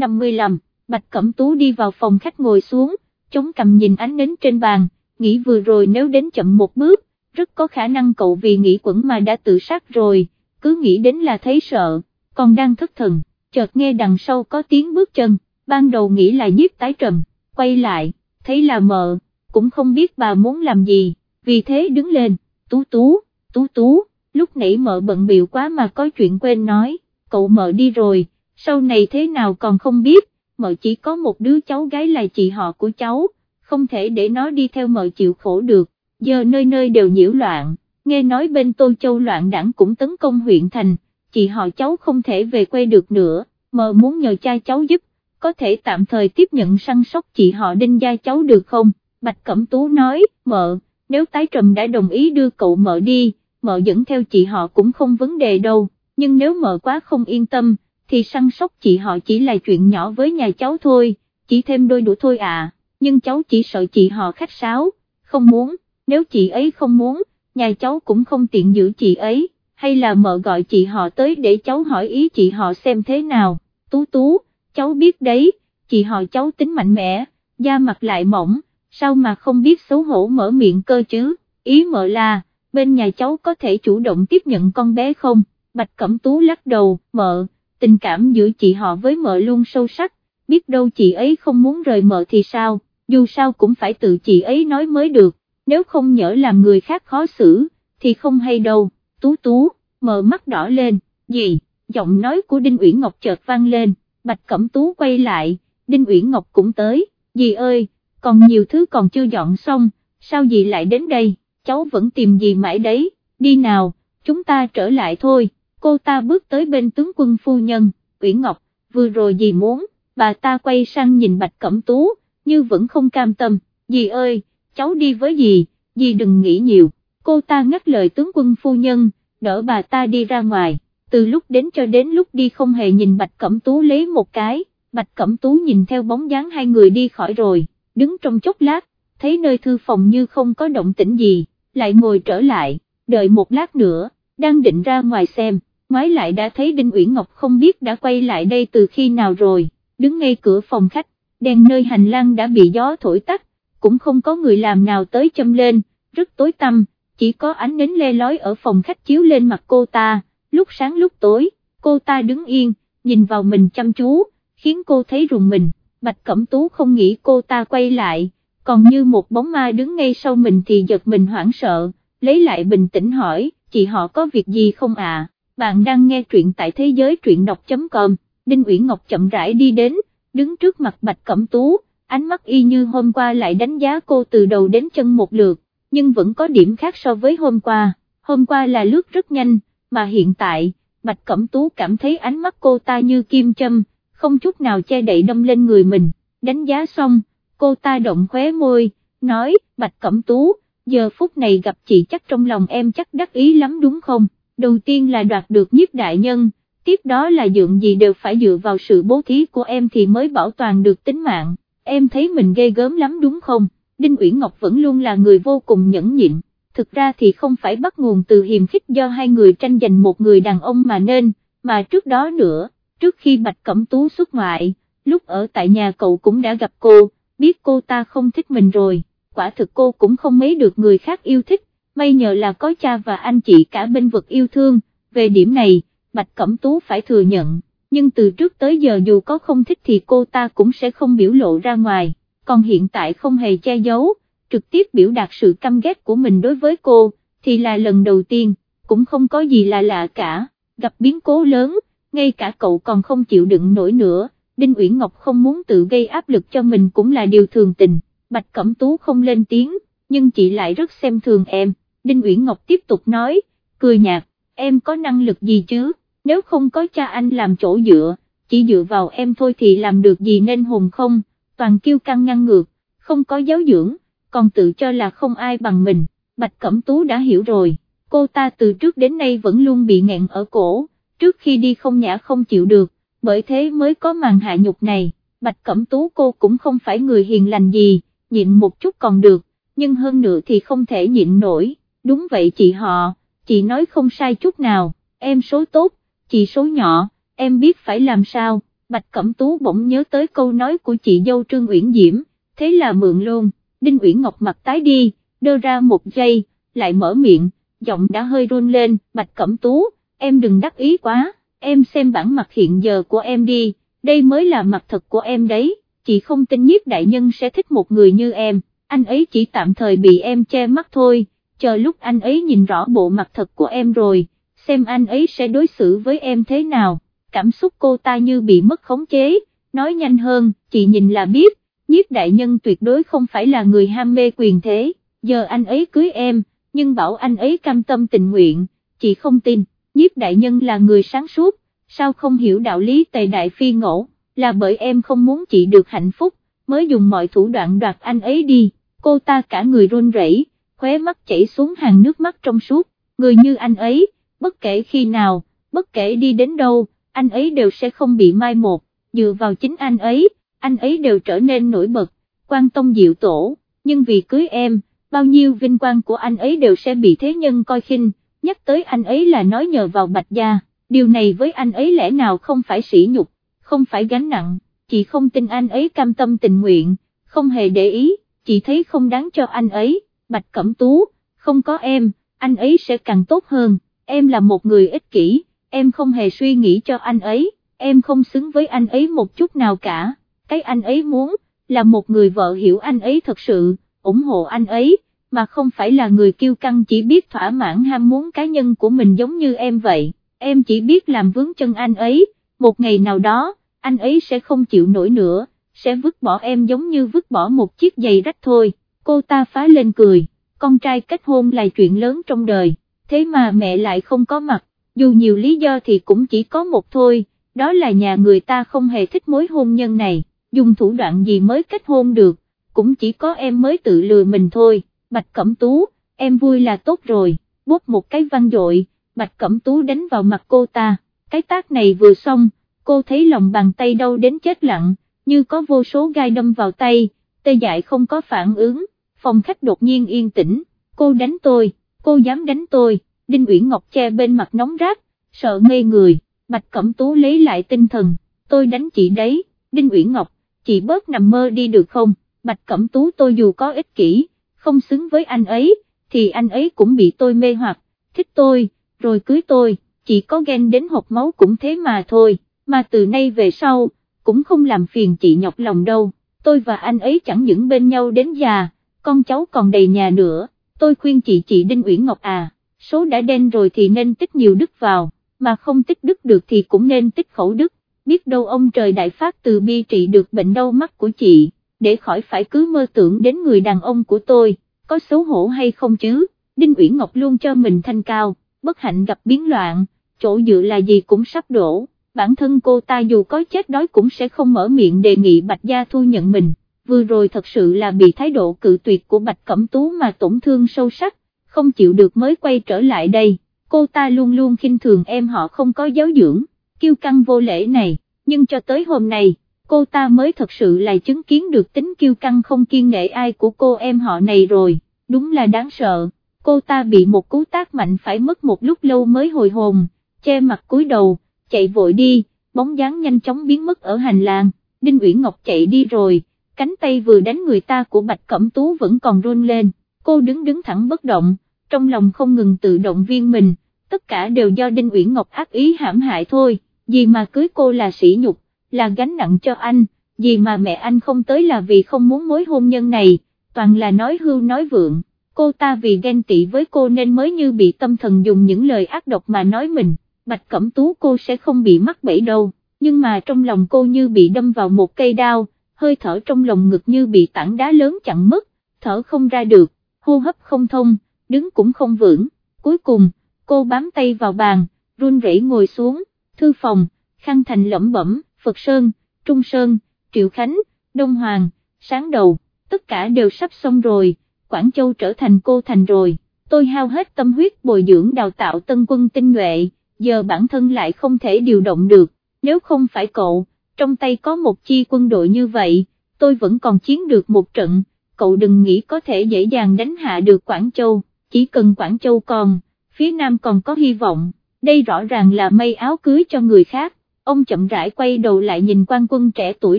155, Bạch Cẩm Tú đi vào phòng khách ngồi xuống, chống cầm nhìn ánh nến trên bàn, nghĩ vừa rồi nếu đến chậm một bước, rất có khả năng cậu vì nghĩ quẩn mà đã tự sát rồi, cứ nghĩ đến là thấy sợ, còn đang thất thần, chợt nghe đằng sau có tiếng bước chân, ban đầu nghĩ là nhiếp tái trầm, quay lại, thấy là mợ, cũng không biết bà muốn làm gì, vì thế đứng lên, tú tú, tú tú, lúc nãy mợ bận biểu quá mà có chuyện quên nói, cậu mợ đi rồi, sau này thế nào còn không biết, mợ chỉ có một đứa cháu gái là chị họ của cháu, không thể để nó đi theo mợ chịu khổ được, giờ nơi nơi đều nhiễu loạn, nghe nói bên Tô Châu loạn đảng cũng tấn công huyện thành, chị họ cháu không thể về quê được nữa, mợ muốn nhờ cha cháu giúp, có thể tạm thời tiếp nhận săn sóc chị họ đinh gia cháu được không, Bạch Cẩm Tú nói, mợ, nếu tái trầm đã đồng ý đưa cậu mợ đi, mợ dẫn theo chị họ cũng không vấn đề đâu, nhưng nếu mợ quá không yên tâm, thì săn sóc chị họ chỉ là chuyện nhỏ với nhà cháu thôi, chỉ thêm đôi đũa thôi à, nhưng cháu chỉ sợ chị họ khách sáo, không muốn, nếu chị ấy không muốn, nhà cháu cũng không tiện giữ chị ấy, hay là mợ gọi chị họ tới để cháu hỏi ý chị họ xem thế nào, tú tú, cháu biết đấy, chị họ cháu tính mạnh mẽ, da mặt lại mỏng, sao mà không biết xấu hổ mở miệng cơ chứ, ý mợ là, bên nhà cháu có thể chủ động tiếp nhận con bé không, Bạch Cẩm Tú lắc đầu, mợ, tình cảm giữa chị họ với mợ luôn sâu sắc, biết đâu chị ấy không muốn rời mợ thì sao, dù sao cũng phải tự chị ấy nói mới được, nếu không nhỡ làm người khác khó xử, thì không hay đâu, tú tú, mợ mắt đỏ lên, gì, giọng nói của Đinh Uyển Ngọc chợt vang lên, Bạch Cẩm Tú quay lại, Đinh Uyển Ngọc cũng tới, dì ơi, còn nhiều thứ còn chưa dọn xong, sao dì lại đến đây, cháu vẫn tìm dì mãi đấy, đi nào, chúng ta trở lại thôi cô ta bước tới bên tướng quân phu nhân, Uyển Ngọc, vừa rồi gì muốn, bà ta quay sang nhìn Bạch Cẩm Tú, như vẫn không cam tâm, dì ơi, cháu đi với dì, dì đừng nghĩ nhiều, cô ta ngắt lời tướng quân phu nhân, đỡ bà ta đi ra ngoài, từ lúc đến cho đến lúc đi không hề nhìn Bạch Cẩm Tú lấy một cái, Bạch Cẩm Tú nhìn theo bóng dáng hai người đi khỏi rồi, đứng trong chốc lát, thấy nơi thư phòng như không có động tĩnh gì, lại ngồi trở lại, đợi một lát nữa, đang định ra ngoài xem, ngoái lại đã thấy Đinh Uyển Ngọc không biết đã quay lại đây từ khi nào rồi, đứng ngay cửa phòng khách, đèn nơi hành lang đã bị gió thổi tắt, cũng không có người làm nào tới châm lên, rất tối tăm, chỉ có ánh nến le lói ở phòng khách chiếu lên mặt cô ta, lúc sáng lúc tối, cô ta đứng yên, nhìn vào mình chăm chú, khiến cô thấy rùng mình, Bạch Cẩm Tú không nghĩ cô ta quay lại, còn như một bóng ma đứng ngay sau mình thì giật mình hoảng sợ, lấy lại bình tĩnh hỏi, chị họ có việc gì không à? Bạn đang nghe truyện tại thế giới truyện đọc.com, Đinh Uyển Ngọc chậm rãi đi đến, đứng trước mặt Bạch Cẩm Tú, ánh mắt y như hôm qua lại đánh giá cô từ đầu đến chân một lượt, nhưng vẫn có điểm khác so với hôm qua, hôm qua là lướt rất nhanh, mà hiện tại, Bạch Cẩm Tú cảm thấy ánh mắt cô ta như kim châm, không chút nào che đậy đâm lên người mình, đánh giá xong, cô ta động khóe môi, nói, Bạch Cẩm Tú, giờ phút này gặp chị chắc trong lòng em chắc đắc ý lắm đúng không? Đầu tiên là đoạt được nhiếp đại nhân, tiếp đó là dượng gì đều phải dựa vào sự bố thí của em thì mới bảo toàn được tính mạng, em thấy mình ghê gớm lắm đúng không, Đinh Uyển Ngọc vẫn luôn là người vô cùng nhẫn nhịn, thực ra thì không phải bắt nguồn từ hiềm khích do hai người tranh giành một người đàn ông mà nên, mà trước đó nữa, trước khi Bạch Cẩm Tú xuất ngoại, lúc ở tại nhà cậu cũng đã gặp cô, biết cô ta không thích mình rồi, quả thực cô cũng không mấy được người khác yêu thích, may nhờ là có cha và anh chị cả bên vực yêu thương, về điểm này, Bạch Cẩm Tú phải thừa nhận, nhưng từ trước tới giờ dù có không thích thì cô ta cũng sẽ không biểu lộ ra ngoài, còn hiện tại không hề che giấu, trực tiếp biểu đạt sự căm ghét của mình đối với cô, thì là lần đầu tiên, cũng không có gì là lạ cả, gặp biến cố lớn, ngay cả cậu còn không chịu đựng nổi nữa, Đinh Uyển Ngọc không muốn tự gây áp lực cho mình cũng là điều thường tình, Bạch Cẩm Tú không lên tiếng, nhưng chị lại rất xem thường em. Đinh Uyển Ngọc tiếp tục nói, cười nhạt, em có năng lực gì chứ, nếu không có cha anh làm chỗ dựa, chỉ dựa vào em thôi thì làm được gì nên hồn không, toàn kiêu căng ngăn ngược, không có giáo dưỡng, còn tự cho là không ai bằng mình, Bạch Cẩm Tú đã hiểu rồi, cô ta từ trước đến nay vẫn luôn bị nghẹn ở cổ, trước khi đi không nhã không chịu được, bởi thế mới có màn hạ nhục này, Bạch Cẩm Tú cô cũng không phải người hiền lành gì, nhịn một chút còn được, nhưng hơn nữa thì không thể nhịn nổi đúng vậy chị họ, chị nói không sai chút nào, em số tốt, chị số nhỏ, em biết phải làm sao, Bạch Cẩm Tú bỗng nhớ tới câu nói của chị dâu Trương Uyển Diễm, thế là mượn luôn, Đinh Uyển Ngọc mặt tái đi, đơ ra một giây, lại mở miệng, giọng đã hơi run lên, Bạch Cẩm Tú, em đừng đắc ý quá, em xem bản mặt hiện giờ của em đi, đây mới là mặt thật của em đấy, chị không tin nhiếp đại nhân sẽ thích một người như em, anh ấy chỉ tạm thời bị em che mắt thôi, chờ lúc anh ấy nhìn rõ bộ mặt thật của em rồi, xem anh ấy sẽ đối xử với em thế nào, cảm xúc cô ta như bị mất khống chế, nói nhanh hơn, chị nhìn là biết, nhiếp đại nhân tuyệt đối không phải là người ham mê quyền thế, giờ anh ấy cưới em, nhưng bảo anh ấy cam tâm tình nguyện, chị không tin, nhiếp đại nhân là người sáng suốt, sao không hiểu đạo lý tề đại phi ngỗ, là bởi em không muốn chị được hạnh phúc, mới dùng mọi thủ đoạn đoạt anh ấy đi, cô ta cả người run rẩy, khóe mắt chảy xuống hàng nước mắt trong suốt, người như anh ấy, bất kể khi nào, bất kể đi đến đâu, anh ấy đều sẽ không bị mai một, dựa vào chính anh ấy, anh ấy đều trở nên nổi bật, quan tông diệu tổ, nhưng vì cưới em, bao nhiêu vinh quang của anh ấy đều sẽ bị thế nhân coi khinh, nhắc tới anh ấy là nói nhờ vào bạch gia, điều này với anh ấy lẽ nào không phải sỉ nhục, không phải gánh nặng, chị không tin anh ấy cam tâm tình nguyện, không hề để ý, chị thấy không đáng cho anh ấy, bạch cẩm tú, không có em, anh ấy sẽ càng tốt hơn, em là một người ích kỷ, em không hề suy nghĩ cho anh ấy, em không xứng với anh ấy một chút nào cả, cái anh ấy muốn, là một người vợ hiểu anh ấy thật sự, ủng hộ anh ấy, mà không phải là người kiêu căng chỉ biết thỏa mãn ham muốn cá nhân của mình giống như em vậy, em chỉ biết làm vướng chân anh ấy, một ngày nào đó, anh ấy sẽ không chịu nổi nữa, sẽ vứt bỏ em giống như vứt bỏ một chiếc giày rách thôi, cô ta phá lên cười, con trai kết hôn là chuyện lớn trong đời, thế mà mẹ lại không có mặt, dù nhiều lý do thì cũng chỉ có một thôi, đó là nhà người ta không hề thích mối hôn nhân này, dùng thủ đoạn gì mới kết hôn được, cũng chỉ có em mới tự lừa mình thôi, Bạch Cẩm Tú, em vui là tốt rồi, bút một cái văn dội, Bạch Cẩm Tú đánh vào mặt cô ta, cái tác này vừa xong, cô thấy lòng bàn tay đau đến chết lặng, như có vô số gai đâm vào tay, tê dại không có phản ứng, phòng khách đột nhiên yên tĩnh, cô đánh tôi, cô dám đánh tôi, Đinh Uyển Ngọc che bên mặt nóng rát, sợ ngây người, Bạch Cẩm Tú lấy lại tinh thần, tôi đánh chị đấy, Đinh Uyển Ngọc, chị bớt nằm mơ đi được không, Bạch Cẩm Tú tôi dù có ích kỷ, không xứng với anh ấy, thì anh ấy cũng bị tôi mê hoặc, thích tôi, rồi cưới tôi, chỉ có ghen đến hộp máu cũng thế mà thôi, mà từ nay về sau, cũng không làm phiền chị nhọc lòng đâu, tôi và anh ấy chẳng những bên nhau đến già, con cháu còn đầy nhà nữa, tôi khuyên chị chị Đinh Uyển Ngọc à, số đã đen rồi thì nên tích nhiều đức vào, mà không tích đức được thì cũng nên tích khẩu đức, biết đâu ông trời đại phát từ bi trị được bệnh đau mắt của chị để khỏi phải cứ mơ tưởng đến người đàn ông của tôi, có xấu hổ hay không chứ, Đinh Uyển Ngọc luôn cho mình thanh cao, bất hạnh gặp biến loạn, chỗ dựa là gì cũng sắp đổ, bản thân cô ta dù có chết đói cũng sẽ không mở miệng đề nghị Bạch Gia thu nhận mình, vừa rồi thật sự là bị thái độ cự tuyệt của Bạch Cẩm Tú mà tổn thương sâu sắc, không chịu được mới quay trở lại đây, cô ta luôn luôn khinh thường em họ không có giáo dưỡng, kiêu căng vô lễ này, nhưng cho tới hôm nay cô ta mới thật sự là chứng kiến được tính kiêu căng không kiên nể ai của cô em họ này rồi, đúng là đáng sợ, cô ta bị một cú tác mạnh phải mất một lúc lâu mới hồi hồn, che mặt cúi đầu, chạy vội đi, bóng dáng nhanh chóng biến mất ở hành lang, Đinh Uyển Ngọc chạy đi rồi, cánh tay vừa đánh người ta của Bạch Cẩm Tú vẫn còn run lên, cô đứng đứng thẳng bất động, trong lòng không ngừng tự động viên mình, tất cả đều do Đinh Uyển Ngọc ác ý hãm hại thôi, gì mà cưới cô là sỉ nhục là gánh nặng cho anh, gì mà mẹ anh không tới là vì không muốn mối hôn nhân này, toàn là nói hưu nói vượng, cô ta vì ghen tị với cô nên mới như bị tâm thần dùng những lời ác độc mà nói mình, bạch cẩm tú cô sẽ không bị mắc bẫy đâu, nhưng mà trong lòng cô như bị đâm vào một cây đao, hơi thở trong lồng ngực như bị tảng đá lớn chặn mất, thở không ra được, hô hấp không thông, đứng cũng không vững, cuối cùng, cô bám tay vào bàn, run rẩy ngồi xuống, thư phòng, khăn thành lẩm bẩm, Phật Sơn, Trung Sơn, Triệu Khánh, Đông Hoàng, sáng đầu, tất cả đều sắp xong rồi, Quảng Châu trở thành cô thành rồi, tôi hao hết tâm huyết bồi dưỡng đào tạo tân quân tinh nhuệ, giờ bản thân lại không thể điều động được, nếu không phải cậu, trong tay có một chi quân đội như vậy, tôi vẫn còn chiến được một trận, cậu đừng nghĩ có thể dễ dàng đánh hạ được Quảng Châu, chỉ cần Quảng Châu còn, phía Nam còn có hy vọng, đây rõ ràng là mây áo cưới cho người khác ông chậm rãi quay đầu lại nhìn quan quân trẻ tuổi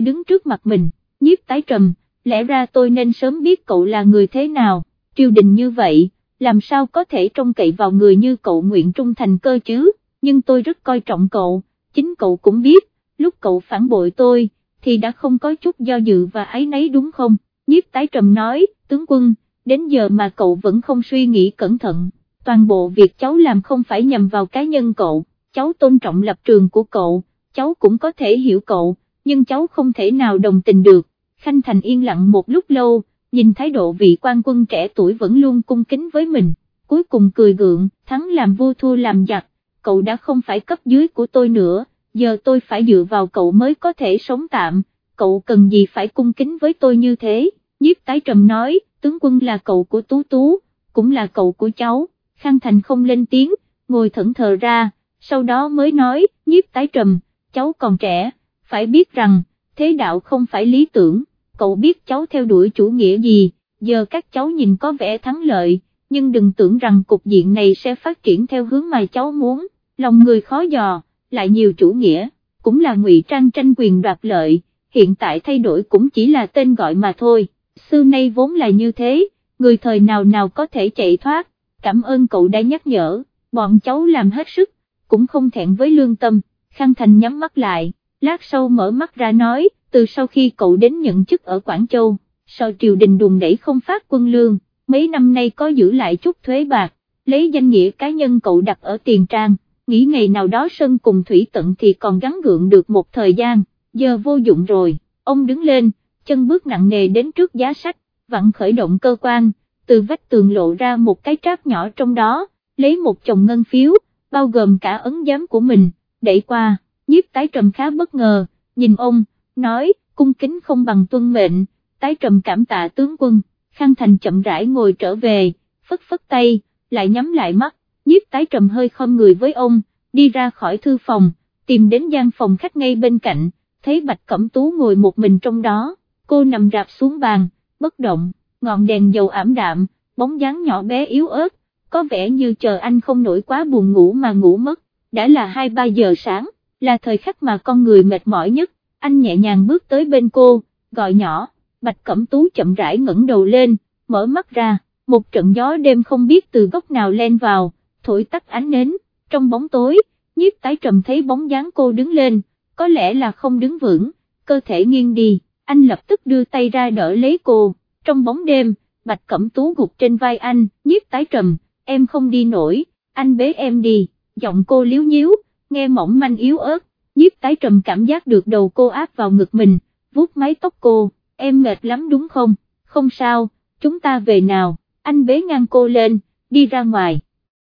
đứng trước mặt mình, nhiếp tái trầm, lẽ ra tôi nên sớm biết cậu là người thế nào, triều đình như vậy, làm sao có thể trông cậy vào người như cậu nguyện trung thành cơ chứ, nhưng tôi rất coi trọng cậu, chính cậu cũng biết, lúc cậu phản bội tôi, thì đã không có chút do dự và ái nấy đúng không, nhiếp tái trầm nói, tướng quân, đến giờ mà cậu vẫn không suy nghĩ cẩn thận, toàn bộ việc cháu làm không phải nhằm vào cá nhân cậu, cháu tôn trọng lập trường của cậu, cháu cũng có thể hiểu cậu, nhưng cháu không thể nào đồng tình được, Khanh Thành yên lặng một lúc lâu, nhìn thái độ vị quan quân trẻ tuổi vẫn luôn cung kính với mình, cuối cùng cười gượng, thắng làm vua thua làm giặc, cậu đã không phải cấp dưới của tôi nữa, giờ tôi phải dựa vào cậu mới có thể sống tạm, cậu cần gì phải cung kính với tôi như thế, nhiếp tái trầm nói, tướng quân là cậu của Tú Tú, cũng là cậu của cháu, Khang Thành không lên tiếng, ngồi thẫn thờ ra, sau đó mới nói, nhiếp tái trầm, cháu còn trẻ, phải biết rằng, thế đạo không phải lý tưởng, cậu biết cháu theo đuổi chủ nghĩa gì, giờ các cháu nhìn có vẻ thắng lợi, nhưng đừng tưởng rằng cục diện này sẽ phát triển theo hướng mà cháu muốn, lòng người khó dò, lại nhiều chủ nghĩa, cũng là ngụy trang tranh quyền đoạt lợi, hiện tại thay đổi cũng chỉ là tên gọi mà thôi, xưa nay vốn là như thế, người thời nào nào có thể chạy thoát, cảm ơn cậu đã nhắc nhở, bọn cháu làm hết sức, cũng không thẹn với lương tâm, Khang Thành nhắm mắt lại, lát sau mở mắt ra nói, từ sau khi cậu đến nhận chức ở Quảng Châu, sau triều đình đùng đẩy không phát quân lương, mấy năm nay có giữ lại chút thuế bạc, lấy danh nghĩa cá nhân cậu đặt ở tiền trang, nghĩ ngày nào đó sân cùng thủy tận thì còn gắn gượng được một thời gian, giờ vô dụng rồi, ông đứng lên, chân bước nặng nề đến trước giá sách, vặn khởi động cơ quan, từ vách tường lộ ra một cái tráp nhỏ trong đó, lấy một chồng ngân phiếu, bao gồm cả ấn giám của mình, đẩy qua, nhiếp tái trầm khá bất ngờ, nhìn ông, nói, cung kính không bằng tuân mệnh, tái trầm cảm tạ tướng quân, Khang Thành chậm rãi ngồi trở về, phất phất tay, lại nhắm lại mắt, nhiếp tái trầm hơi khom người với ông, đi ra khỏi thư phòng, tìm đến gian phòng khách ngay bên cạnh, thấy Bạch Cẩm Tú ngồi một mình trong đó, cô nằm rạp xuống bàn, bất động, ngọn đèn dầu ảm đạm, bóng dáng nhỏ bé yếu ớt, có vẻ như chờ anh không nổi quá buồn ngủ mà ngủ mất, đã là 2-3 giờ sáng, là thời khắc mà con người mệt mỏi nhất, anh nhẹ nhàng bước tới bên cô, gọi nhỏ, Bạch Cẩm Tú chậm rãi ngẩng đầu lên, mở mắt ra, một trận gió đêm không biết từ góc nào len vào, thổi tắt ánh nến, trong bóng tối, nhiếp tái trầm thấy bóng dáng cô đứng lên, có lẽ là không đứng vững, cơ thể nghiêng đi, anh lập tức đưa tay ra đỡ lấy cô, trong bóng đêm, Bạch Cẩm Tú gục trên vai anh, nhiếp tái trầm, em không đi nổi, anh bế em đi, giọng cô liếu nhíu, nghe mỏng manh yếu ớt, nhiếp tái trầm cảm giác được đầu cô áp vào ngực mình, vuốt mái tóc cô, em mệt lắm đúng không, không sao, chúng ta về nào, anh bế ngang cô lên, đi ra ngoài.